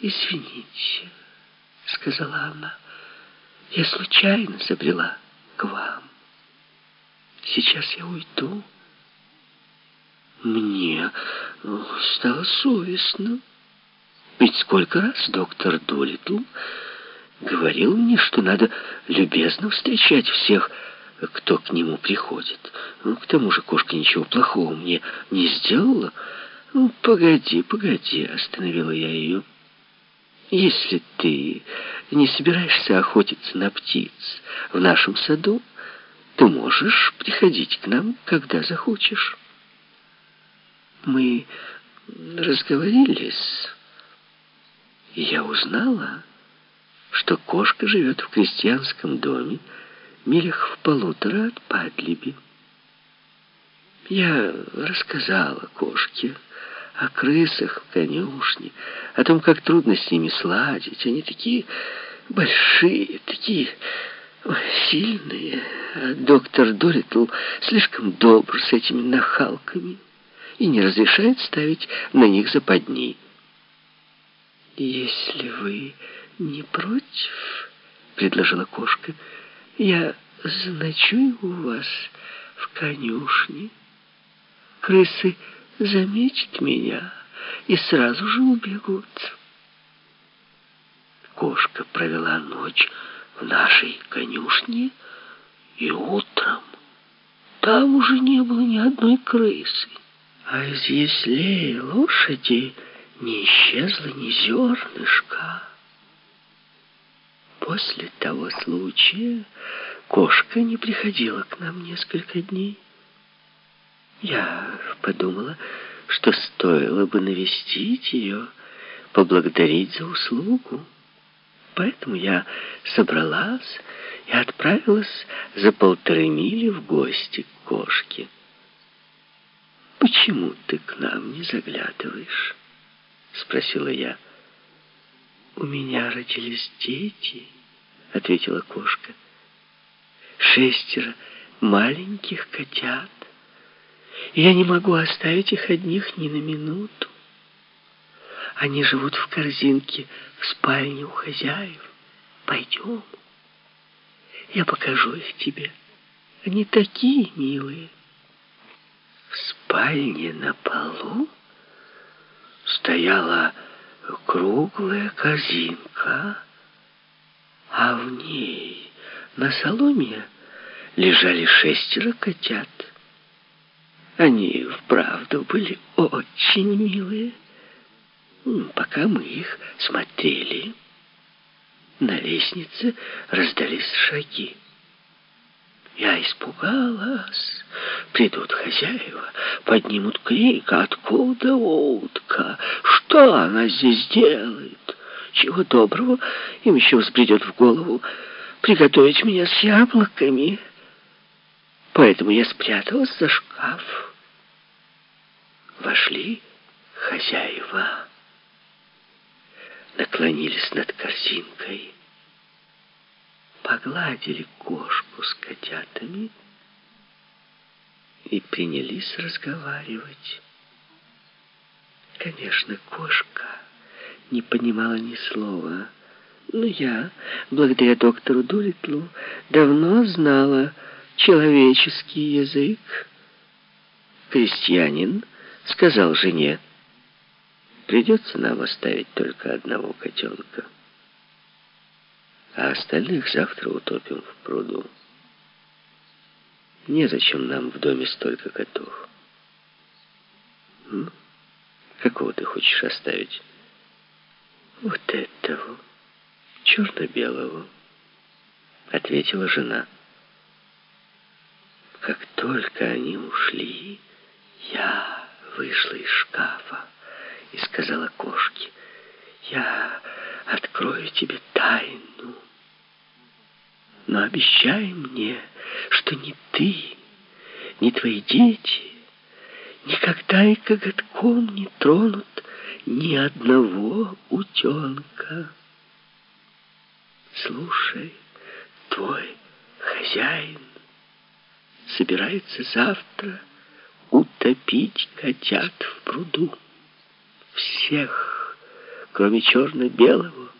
«Извините», — сказала она, — «я случайно забрела к вам. Сейчас я уйду». Мне стало совестно. Ведь сколько раз доктор Долитл говорил мне, что надо любезно встречать всех, кто к нему приходит. Ну, к тому же кошка ничего плохого мне не сделала. Ну, погоди, погоди, остановила я ее. Если ты не собираешься охотиться на птиц в нашем саду, ты можешь приходить к нам, когда захочешь. Мы разговорились, я узнала, что кошка живет в крестьянском доме, милях в полутора от Падлиби. Я рассказала кошке о крысах в конюшне, о том, как трудно с ними сладить. Они такие большие, такие сильные. А доктор Доритл слишком добр с этими нахалками и не разрешает ставить на них западни. «Если вы не против, — предложила кошка, — я заночую у вас в конюшне. Крысы заметят меня и сразу же убегут». Кошка провела ночь в нашей конюшне, и утром там уже не было ни одной крысы. А из яслей лошади не исчезло ни зернышка. После того случая кошка не приходила к нам несколько дней. Я подумала, что стоило бы навестить ее, поблагодарить за услугу. Поэтому я собралась и отправилась за полторы мили в гости к кошке. «Почему ты к нам не заглядываешь?» — спросила я. «У меня родились дети», — ответила кошка. «Шестеро маленьких котят. Я не могу оставить их одних ни на минуту. Они живут в корзинке в спальне у хозяев. Пойдем, я покажу их тебе. Они такие милые». В спальне на полу стояла круглая корзинка, а в ней на соломе лежали шестеро котят. Они вправду были очень милые. Пока мы их смотрели, на лестнице раздались шаги. Я испугалась. Придут хозяева, поднимут крик. Откуда утка? Что она здесь делает? Чего доброго, им еще взбредет в голову приготовить меня с яблоками. Поэтому я спряталась за шкаф. Вошли хозяева. Наклонились над корзинкой погладили кошку с котятами и принялись разговаривать. Конечно, кошка не понимала ни слова, но я, благодаря доктору Дулитлу, давно знала человеческий язык. Крестьянин сказал жене, придется нам оставить только одного котенка а остальных завтра утопим в пруду. Незачем нам в доме столько котов. Ну, какого ты хочешь оставить? Вот этого, черно-белого, ответила жена. Как только они ушли, я вышла из шкафа и сказала кошке, я открою тебе тайну. Но обещай мне, что ни ты, ни твои дети никогда и коготком не тронут ни одного утенка. Слушай, твой хозяин собирается завтра утопить котят в пруду. Всех кроме черно-белого.